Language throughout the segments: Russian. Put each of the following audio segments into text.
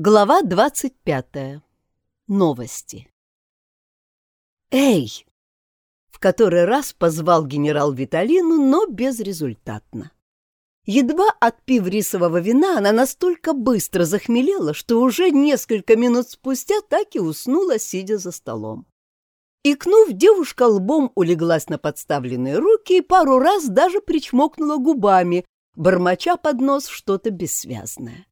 Глава двадцать пятая. Новости. «Эй!» — в который раз позвал генерал Виталину, но безрезультатно. Едва отпив рисового вина, она настолько быстро захмелела, что уже несколько минут спустя так и уснула, сидя за столом. Икнув, девушка лбом улеглась на подставленные руки и пару раз даже причмокнула губами, бормоча под нос что-то бессвязное.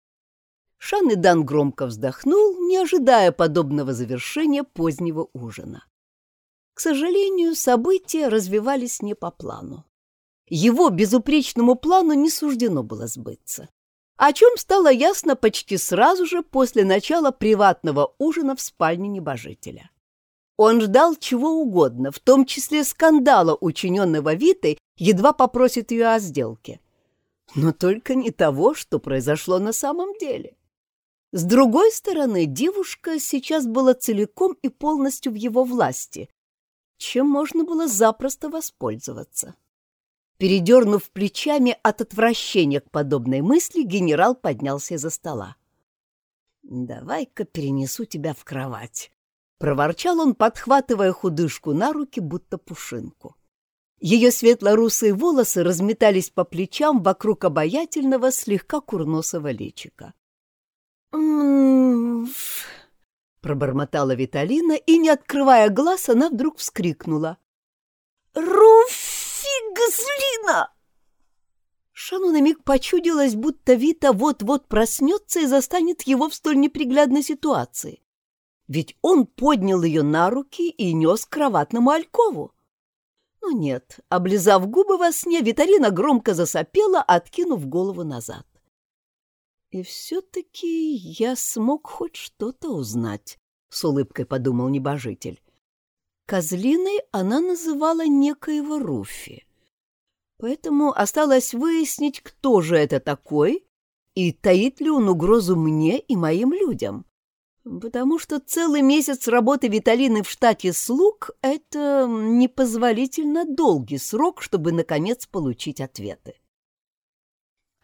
Шан Идан громко вздохнул, не ожидая подобного завершения позднего ужина. К сожалению, события развивались не по плану. Его безупречному плану не суждено было сбыться, о чем стало ясно почти сразу же после начала приватного ужина в спальне небожителя. Он ждал чего угодно, в том числе скандала, учиненного Витой, едва попросит ее о сделке. Но только не того, что произошло на самом деле. С другой стороны, девушка сейчас была целиком и полностью в его власти, чем можно было запросто воспользоваться. Передернув плечами от отвращения к подобной мысли, генерал поднялся из-за стола. «Давай-ка перенесу тебя в кровать», — проворчал он, подхватывая худышку на руки, будто пушинку. Ее светло-русые волосы разметались по плечам вокруг обаятельного, слегка курносого личика пробормотала Виталина, и, не открывая глаз, она вдруг вскрикнула. «Руфи Газлина!» Шану на миг почудилось, будто Вита вот-вот проснется и застанет его в столь неприглядной ситуации. Ведь он поднял ее на руки и нес к кроватному алькову. Но нет, облизав губы во сне, Виталина громко засопела, откинув голову назад. И все-таки я смог хоть что-то узнать, — с улыбкой подумал небожитель. Козлиной она называла некоего Руфи. Поэтому осталось выяснить, кто же это такой и таит ли он угрозу мне и моим людям. Потому что целый месяц работы Виталины в штате слуг — это непозволительно долгий срок, чтобы, наконец, получить ответы.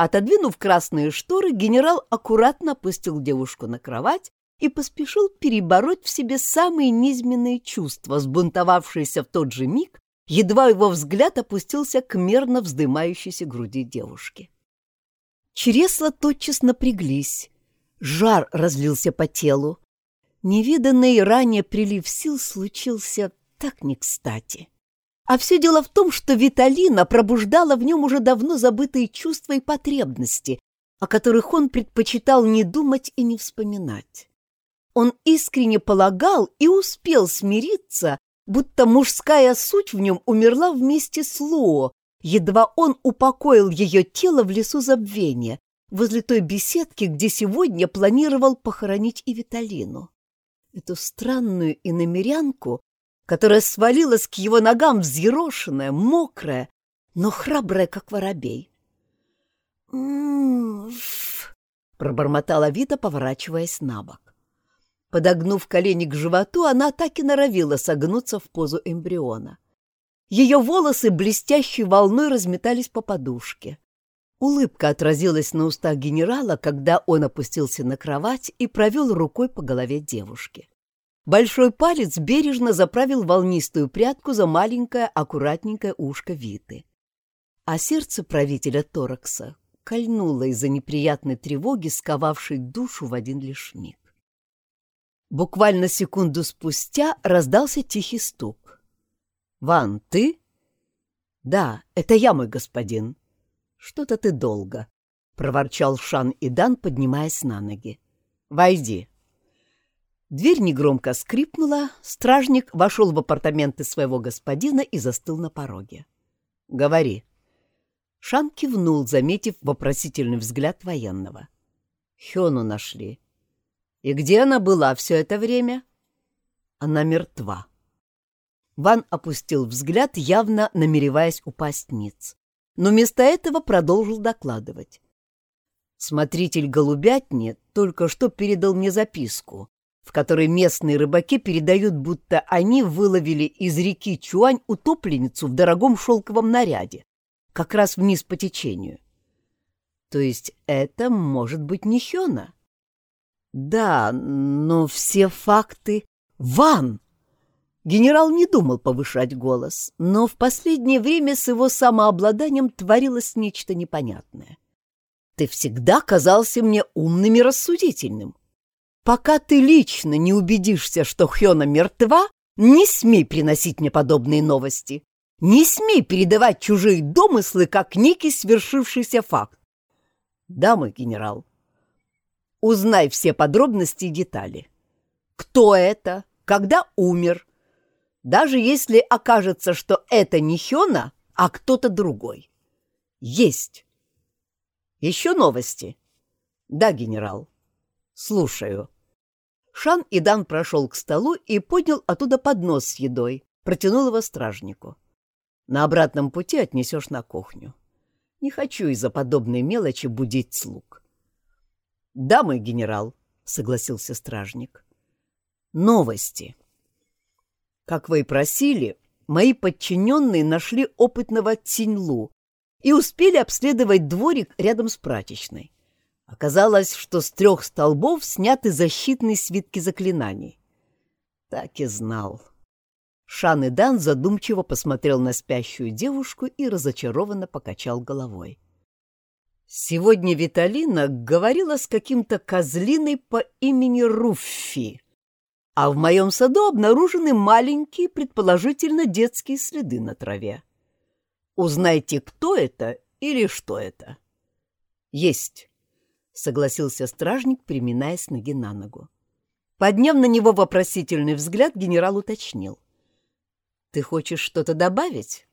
Отодвинув красные шторы, генерал аккуратно опустил девушку на кровать и поспешил перебороть в себе самые низменные чувства, сбунтовавшиеся в тот же миг, едва его взгляд опустился к мерно вздымающейся груди девушки. Чресла тотчас напряглись, жар разлился по телу. Невиданный ранее прилив сил случился так не кстати. А все дело в том, что Виталина пробуждала в нем уже давно забытые чувства и потребности, о которых он предпочитал не думать и не вспоминать. Он искренне полагал и успел смириться, будто мужская суть в нем умерла вместе с Лоо, едва он упокоил ее тело в лесу забвения, возле той беседки, где сегодня планировал похоронить и Виталину. Эту странную иномерянку которая свалилась к его ногам взъерошенная, мокрая, но храбрая, как воробей. «М-м-м!» пробормотала Вита, поворачиваясь на бок. Подогнув колени к животу, она так и норовила согнуться в позу эмбриона. Ее волосы блестящей волной разметались по подушке. Улыбка отразилась на устах генерала, когда он опустился на кровать и провел рукой по голове девушки. Большой палец бережно заправил волнистую прядку за маленькое аккуратненькое ушко Виты. А сердце правителя Торакса кольнуло из-за неприятной тревоги, сковавшей душу в один лишь миг. Буквально секунду спустя раздался тихий стук. «Ван, ты?» «Да, это я, мой господин». «Что-то ты долго», — проворчал Шан Идан, поднимаясь на ноги. «Войди». Дверь негромко скрипнула, стражник вошел в апартаменты своего господина и застыл на пороге. «Говори». Шан кивнул, заметив вопросительный взгляд военного. «Хёну нашли. И где она была все это время?» «Она мертва». Ван опустил взгляд, явно намереваясь упасть ниц. Но вместо этого продолжил докладывать. Смотритель голубятни только что передал мне записку, в которой местные рыбаки передают, будто они выловили из реки Чуань утопленницу в дорогом шелковом наряде, как раз вниз по течению. То есть это может быть не Хёна? Да, но все факты... Ван! Генерал не думал повышать голос, но в последнее время с его самообладанием творилось нечто непонятное. Ты всегда казался мне умным и рассудительным. Пока ты лично не убедишься, что Хёна мертва, не смей приносить мне подобные новости. Не смей передавать чужие домыслы, как некий свершившийся факт. Да, мой генерал, узнай все подробности и детали. Кто это, когда умер, даже если окажется, что это не Хёна, а кто-то другой. Есть. Еще новости? Да, генерал. Слушаю. Шан Идан прошел к столу и поднял оттуда поднос с едой, протянул его стражнику. На обратном пути отнесешь на кухню. Не хочу из-за подобной мелочи будить слуг. — Да, мой генерал, — согласился стражник. — Новости. Как вы и просили, мои подчиненные нашли опытного Циньлу и успели обследовать дворик рядом с прачечной. Оказалось, что с трех столбов сняты защитные свитки заклинаний. Так и знал. Шан Идан задумчиво посмотрел на спящую девушку и разочарованно покачал головой. Сегодня Виталина говорила с каким-то козлиной по имени Руффи, а в моем саду обнаружены маленькие, предположительно, детские следы на траве. Узнайте, кто это или что это. Есть. — согласился стражник, приминаясь ноги на ногу. Подняв на него вопросительный взгляд, генерал уточнил. «Ты хочешь что-то добавить?»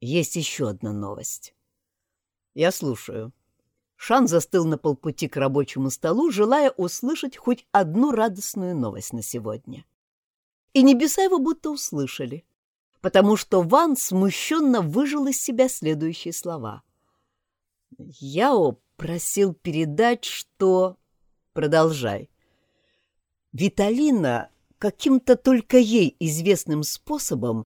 «Есть еще одна новость». «Я слушаю». Шан застыл на полпути к рабочему столу, желая услышать хоть одну радостную новость на сегодня. И небеса его будто услышали, потому что Ван смущенно выжил из себя следующие слова. «Яо Просил передать, что... Продолжай. Виталина каким-то только ей известным способом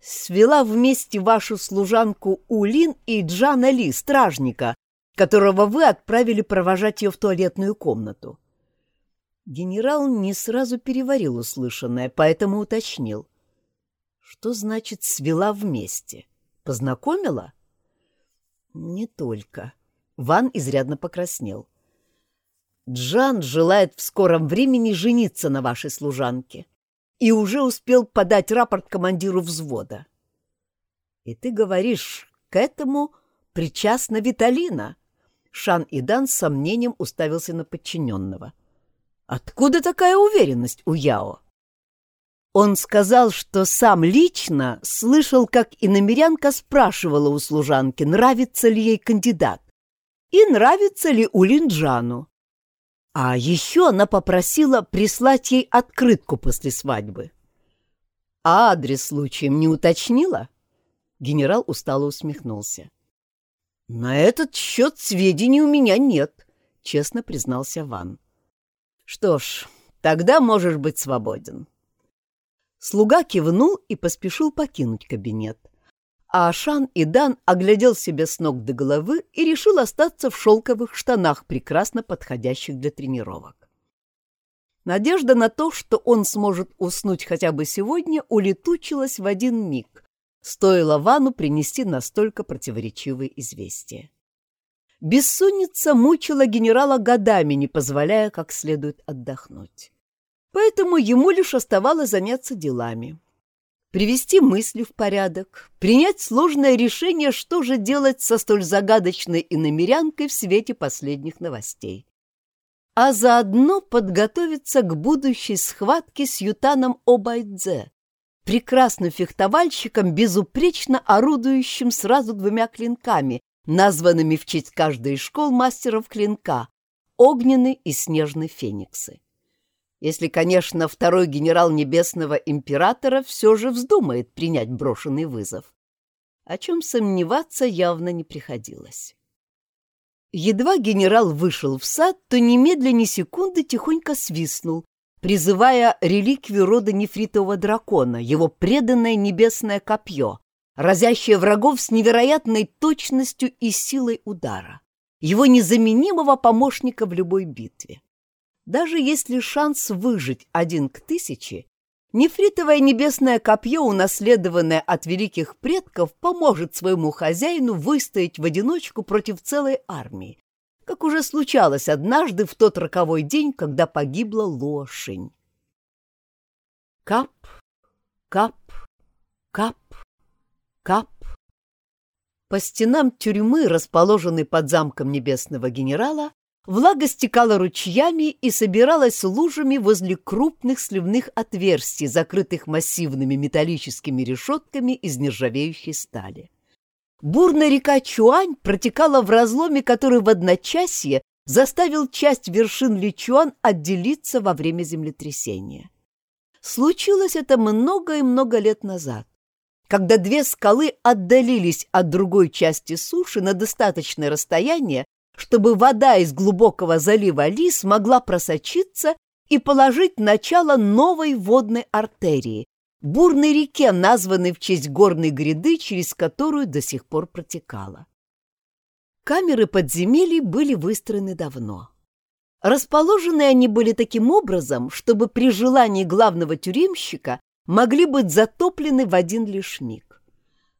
свела вместе вашу служанку Улин и Джана Ли, стражника, которого вы отправили провожать ее в туалетную комнату. Генерал не сразу переварил услышанное, поэтому уточнил. Что значит «свела вместе»? Познакомила? Не только. Ван изрядно покраснел. «Джан желает в скором времени жениться на вашей служанке и уже успел подать рапорт командиру взвода. И ты говоришь, к этому причастна Виталина?» Шан Идан с сомнением уставился на подчиненного. «Откуда такая уверенность у Яо?» Он сказал, что сам лично слышал, как иномерянка спрашивала у служанки, нравится ли ей кандидат и нравится ли Улинджану. А еще она попросила прислать ей открытку после свадьбы. А адрес случаем не уточнила? Генерал устало усмехнулся. На этот счет сведений у меня нет, честно признался Ван. Что ж, тогда можешь быть свободен. Слуга кивнул и поспешил покинуть кабинет а Ашан и Дан оглядел себя с ног до головы и решил остаться в шелковых штанах, прекрасно подходящих для тренировок. Надежда на то, что он сможет уснуть хотя бы сегодня, улетучилась в один миг. Стоило Вану принести настолько противоречивые известия. Бессонница мучила генерала годами, не позволяя как следует отдохнуть. Поэтому ему лишь оставалось заняться делами привести мысли в порядок, принять сложное решение, что же делать со столь загадочной иномерянкой в свете последних новостей. А заодно подготовиться к будущей схватке с Ютаном Обайдзе, прекрасным фехтовальщиком, безупречно орудующим сразу двумя клинками, названными в честь каждой из школ мастеров клинка — огненный и снежный фениксы. Если, конечно, второй генерал Небесного Императора все же вздумает принять брошенный вызов. О чем сомневаться явно не приходилось. Едва генерал вышел в сад, то немедленно секунды тихонько свистнул, призывая реликвию рода нефритового дракона, его преданное небесное копье, разящее врагов с невероятной точностью и силой удара, его незаменимого помощника в любой битве. Даже если шанс выжить один к тысяче, нефритовое небесное копье, унаследованное от великих предков, поможет своему хозяину выстоять в одиночку против целой армии, как уже случалось однажды в тот роковой день, когда погибла лошадь. Кап, кап, кап, кап. По стенам тюрьмы, расположенной под замком небесного генерала, влага стекала ручьями и собиралась лужами возле крупных сливных отверстий, закрытых массивными металлическими решетками из нержавеющей стали. Бурная река Чуань протекала в разломе, который в одночасье заставил часть вершин Личуан отделиться во время землетрясения. Случилось это много и много лет назад, когда две скалы отдалились от другой части суши на достаточное расстояние, чтобы вода из глубокого залива Ли смогла просочиться и положить начало новой водной артерии, бурной реке, названной в честь горной гряды, через которую до сих пор протекала. Камеры подземелий были выстроены давно. Расположены они были таким образом, чтобы при желании главного тюремщика могли быть затоплены в один лишь миг.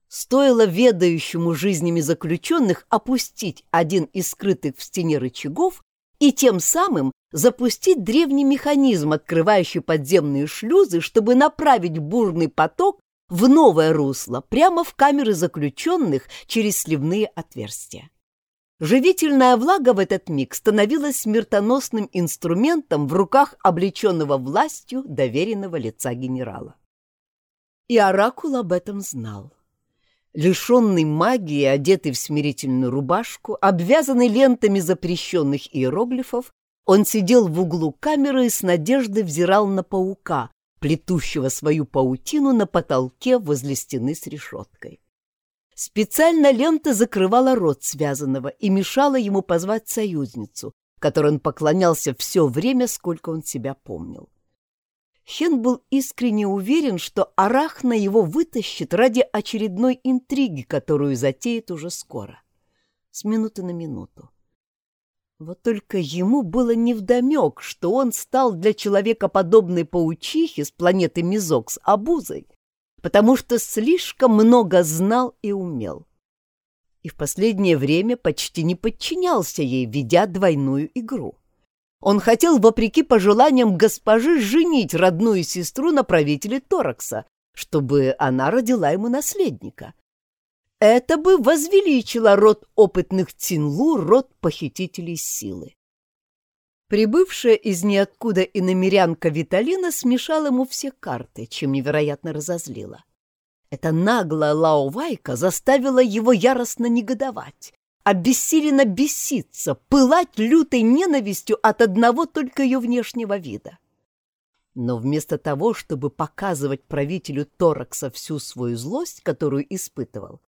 Стоило ведающему жизнями заключенных опустить один из скрытых в стене рычагов и тем самым запустить древний механизм, открывающий подземные шлюзы, чтобы направить бурный поток в новое русло, прямо в камеры заключенных через сливные отверстия. Живительная влага в этот миг становилась смертоносным инструментом в руках облеченного властью доверенного лица генерала. И Оракул об этом знал. Лишенный магии, одетый в смирительную рубашку, обвязанный лентами запрещенных иероглифов, он сидел в углу камеры и с надеждой взирал на паука, плетущего свою паутину на потолке возле стены с решеткой. Специально лента закрывала рот связанного и мешала ему позвать союзницу, которой он поклонялся все время, сколько он себя помнил. Хен был искренне уверен, что Арахна его вытащит ради очередной интриги, которую затеет уже скоро, с минуты на минуту. Вот только ему было невдомек, что он стал для человека подобной паучихи с планеты Мизокс обузой, потому что слишком много знал и умел. И в последнее время почти не подчинялся ей, ведя двойную игру. Он хотел, вопреки пожеланиям госпожи, женить родную сестру на правителе Торакса, чтобы она родила ему наследника. Это бы возвеличило род опытных Цинлу, род похитителей силы. Прибывшая из ниоткуда иномерянка Виталина смешала ему все карты, чем невероятно разозлила. Эта наглая Лаовайка заставила его яростно негодовать, обессиленно беситься, пылать лютой ненавистью от одного только ее внешнего вида. Но вместо того, чтобы показывать правителю Торакса всю свою злость, которую испытывал,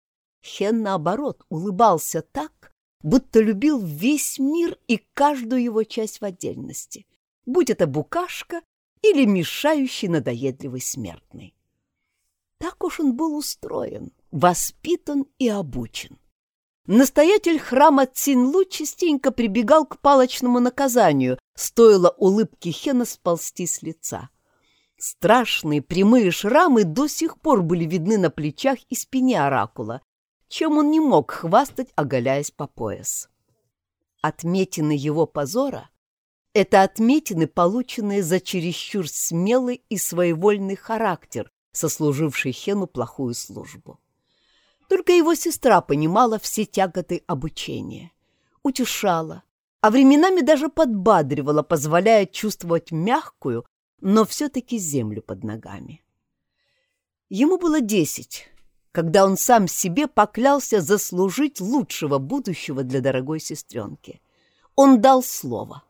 Хен, наоборот, улыбался так, будто любил весь мир и каждую его часть в отдельности, будь это букашка или мешающий надоедливый смертный. Так уж он был устроен, воспитан и обучен. Настоятель храма Цинлу частенько прибегал к палочному наказанию, стоило улыбки Хена сползти с лица. Страшные прямые шрамы до сих пор были видны на плечах и спине оракула, чем он не мог хвастать, оголяясь по пояс. Отметины его позора — это отметины, полученные за чересчур смелый и своевольный характер, сослуживший Хену плохую службу. Только его сестра понимала все тяготы обучения, утешала, а временами даже подбадривала, позволяя чувствовать мягкую, но все-таки землю под ногами. Ему было десять, когда он сам себе поклялся заслужить лучшего будущего для дорогой сестренки. Он дал слово.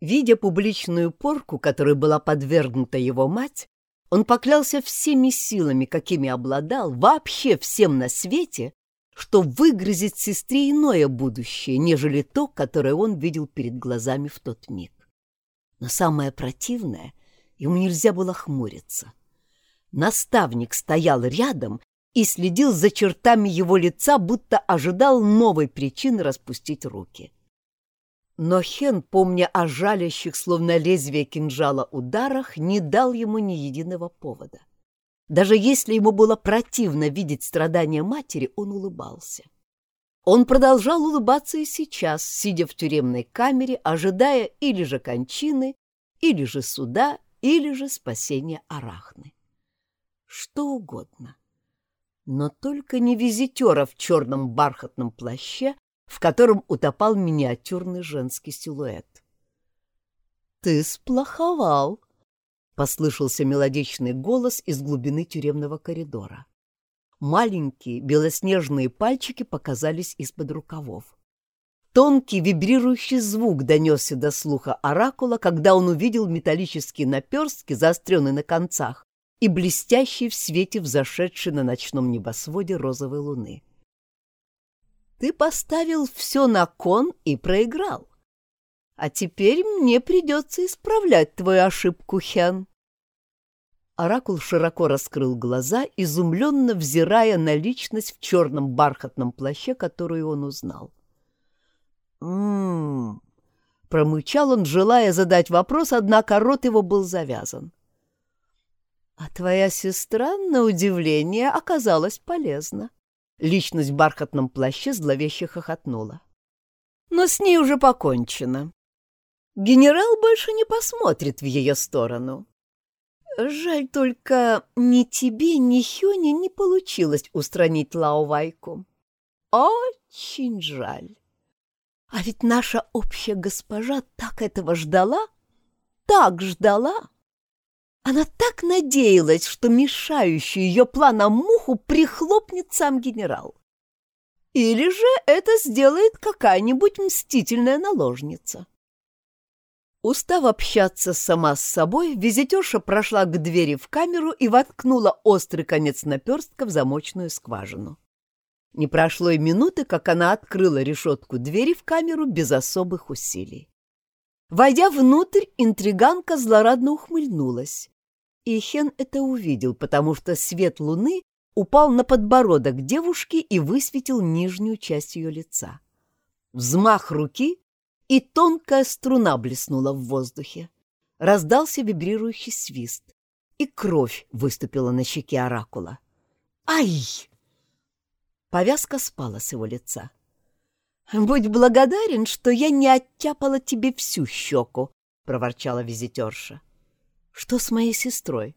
Видя публичную порку, которой была подвергнута его мать, он поклялся всеми силами, какими обладал, вообще всем на свете, что выгрызет сестре иное будущее, нежели то, которое он видел перед глазами в тот миг. Но самое противное, ему нельзя было хмуриться. Наставник стоял рядом и следил за чертами его лица, будто ожидал новой причины распустить руки. Но Хен, помня о жалящих, словно лезвие кинжала, ударах, не дал ему ни единого повода. Даже если ему было противно видеть страдания матери, он улыбался. Он продолжал улыбаться и сейчас, сидя в тюремной камере, ожидая или же кончины, или же суда, или же спасения Арахны. Что угодно. Но только не визитера в черном бархатном плаще, в котором утопал миниатюрный женский силуэт. «Ты сплоховал!» — послышался мелодичный голос из глубины тюремного коридора. Маленькие белоснежные пальчики показались из-под рукавов. Тонкий вибрирующий звук донесся до слуха оракула, когда он увидел металлические наперстки, заостренные на концах, и блестящие в свете взошедшей на ночном небосводе розовой луны. Ты поставил все на кон и проиграл. А теперь мне придется исправлять твою ошибку, Хен. Оракул широко раскрыл глаза, изумленно взирая на личность в черном бархатном плаще, которую он узнал. «М-м-м», промычал он, желая задать вопрос, однако рот его был завязан. «А твоя сестра, на удивление, оказалась полезна. Личность в бархатном плаще зловеще хохотнула. Но с ней уже покончено. Генерал больше не посмотрит в ее сторону. Жаль только, ни тебе, ни Хёне не получилось устранить Лаовайку. Очень жаль. А ведь наша общая госпожа так этого ждала, так ждала. Она так надеялась, что мешающую ее планам муху прихлопнет сам генерал. Или же это сделает какая-нибудь мстительная наложница. Устав общаться сама с собой, визитерша прошла к двери в камеру и воткнула острый конец наперстка в замочную скважину. Не прошло и минуты, как она открыла решетку двери в камеру без особых усилий. Войдя внутрь, интриганка злорадно ухмыльнулась. И Хен это увидел, потому что свет луны упал на подбородок девушки и высветил нижнюю часть ее лица. Взмах руки, и тонкая струна блеснула в воздухе. Раздался вибрирующий свист, и кровь выступила на щеке оракула. «Ай!» Повязка спала с его лица. «Будь благодарен, что я не оттяпала тебе всю щеку», — проворчала визитерша. Что с моей сестрой?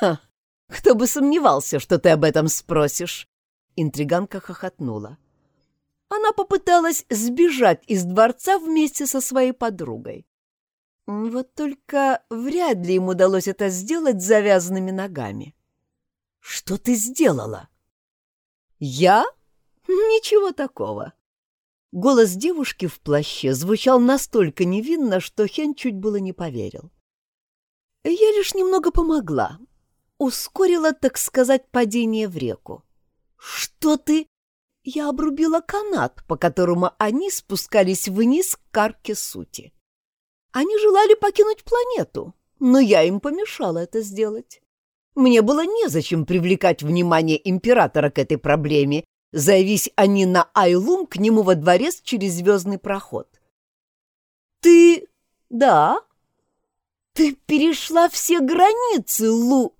Ха! Кто бы сомневался, что ты об этом спросишь? Интриганка хохотнула. Она попыталась сбежать из дворца вместе со своей подругой. Вот только вряд ли им удалось это сделать с завязанными ногами. Что ты сделала? Я? Ничего такого. Голос девушки в плаще звучал настолько невинно, что Хен чуть было не поверил. Я лишь немного помогла. Ускорила, так сказать, падение в реку. Что ты? Я обрубила канат, по которому они спускались вниз к карке сути. Они желали покинуть планету, но я им помешала это сделать. Мне было незачем привлекать внимание императора к этой проблеме, заявись они на Айлум к нему во дворец через звездный проход. «Ты... да, «Ты перешла все границы, Лу!»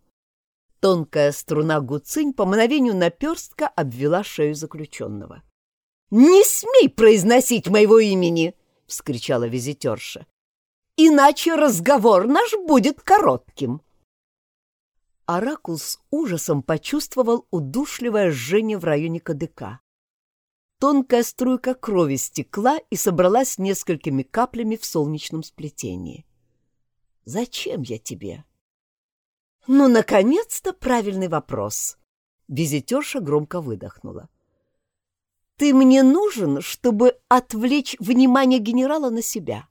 Тонкая струна гуцинь по мгновению наперстка обвела шею заключенного. «Не смей произносить моего имени!» — вскричала визитерша. «Иначе разговор наш будет коротким!» Оракул с ужасом почувствовал удушливое жжение в районе кадыка. Тонкая струйка крови стекла и собралась несколькими каплями в солнечном сплетении. Зачем я тебе? Ну, наконец-то правильный вопрос. Визитерша громко выдохнула. Ты мне нужен, чтобы отвлечь внимание генерала на себя.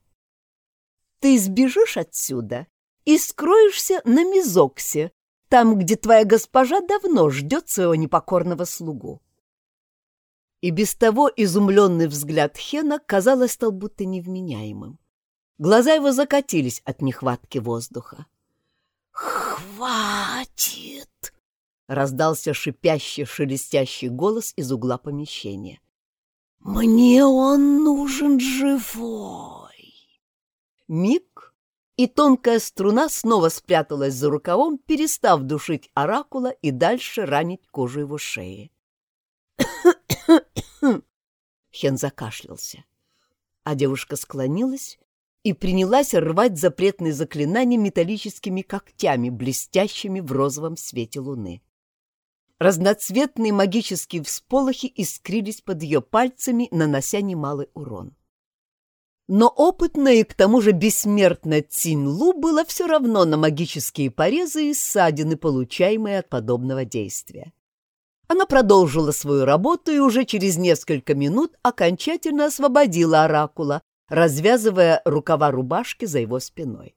Ты сбежишь отсюда и скроешься на Мизоксе, там, где твоя госпожа давно ждет своего непокорного слугу. И без того изумленный взгляд Хена, казалось, стал будто невменяемым. Глаза его закатились от нехватки воздуха. «Хватит!» — раздался шипящий, шелестящий голос из угла помещения. Мне он нужен живой. Миг, и тонкая струна снова спряталась за рукавом, перестав душить оракула и дальше ранить кожу его шеи. Хен закашлялся, а девушка склонилась и принялась рвать запретные заклинания металлическими когтями, блестящими в розовом свете луны. Разноцветные магические всполохи искрились под ее пальцами, нанося немалый урон. Но опытная и к тому же бессмертная Цинлу было все равно на магические порезы и ссадины, получаемые от подобного действия. Она продолжила свою работу и уже через несколько минут окончательно освободила оракула, развязывая рукава рубашки за его спиной.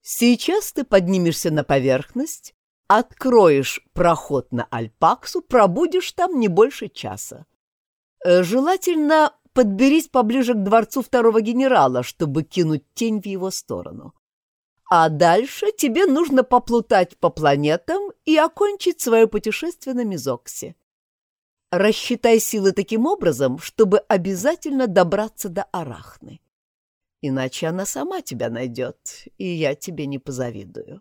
«Сейчас ты поднимешься на поверхность Откроешь проход на Альпаксу, пробудешь там не больше часа. Э, желательно подберись поближе к дворцу второго генерала, чтобы кинуть тень в его сторону. А дальше тебе нужно поплутать по планетам и окончить свое путешествие на Мизоксе. Рассчитай силы таким образом, чтобы обязательно добраться до Арахны. Иначе она сама тебя найдет, и я тебе не позавидую.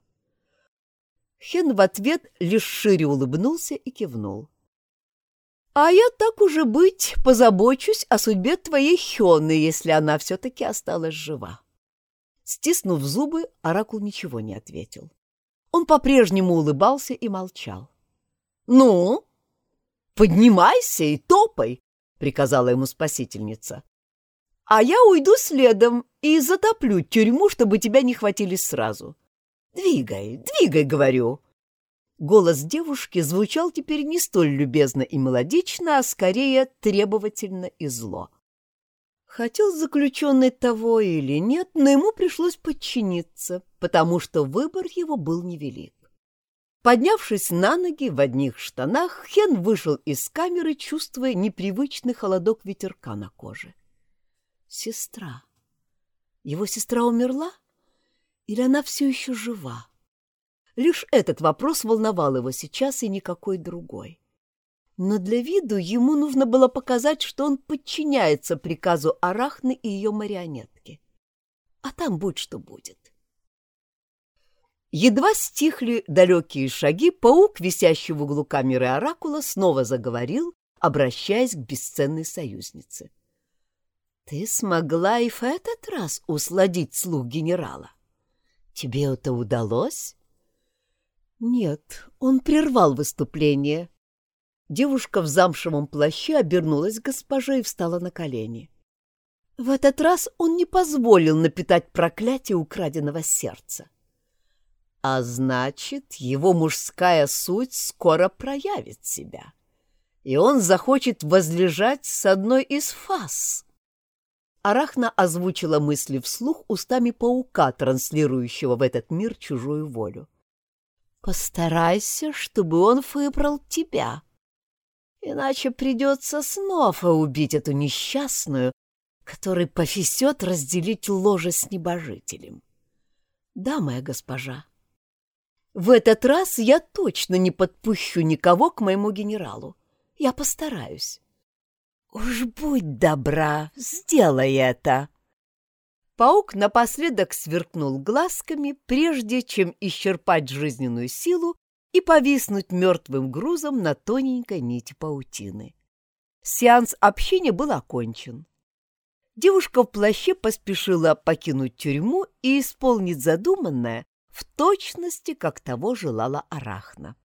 Хен в ответ лишь шире улыбнулся и кивнул. «А я так уже быть позабочусь о судьбе твоей Хены, если она все-таки осталась жива». Стиснув зубы, Оракул ничего не ответил. Он по-прежнему улыбался и молчал. «Ну, поднимайся и топай!» — приказала ему спасительница. «А я уйду следом и затоплю тюрьму, чтобы тебя не хватили сразу. «Двигай, двигай, говорю!» Голос девушки звучал теперь не столь любезно и мелодично, а скорее требовательно и зло. Хотел заключенный того или нет, но ему пришлось подчиниться, потому что выбор его был невелик. Поднявшись на ноги в одних штанах, Хен вышел из камеры, чувствуя непривычный холодок ветерка на коже. Сестра. Его сестра умерла? Или она все еще жива? Лишь этот вопрос волновал его сейчас и никакой другой. Но для виду ему нужно было показать, что он подчиняется приказу Арахны и ее марионетки. А там будь что будет. Едва стихли далекие шаги, паук, висящий в углу камеры Оракула, снова заговорил, обращаясь к бесценной союзнице. — Ты смогла и в этот раз усладить слух генерала? Тебе это удалось? Нет, он прервал выступление. Девушка в замшевом плаще обернулась к госпоже и встала на колени. В этот раз он не позволил напитать проклятие украденного сердца. А значит, его мужская суть скоро проявит себя, и он захочет возлежать с одной из фаз. Арахна озвучила мысли вслух устами паука, транслирующего в этот мир чужую волю. «Постарайся, чтобы он выбрал тебя. Иначе придется снова убить эту несчастную, который пофисет разделить ложе с небожителем. Да, моя госпожа, в этот раз я точно не подпущу никого к моему генералу. Я постараюсь. «Уж будь добра, сделай это!» Паук напоследок сверкнул глазками, прежде чем исчерпать жизненную силу и повиснуть мертвым грузом на тоненькой нити паутины. Сеанс общения был окончен. Девушка в плаще поспешила покинуть тюрьму и исполнить задуманное в точности, как того желала Арахна.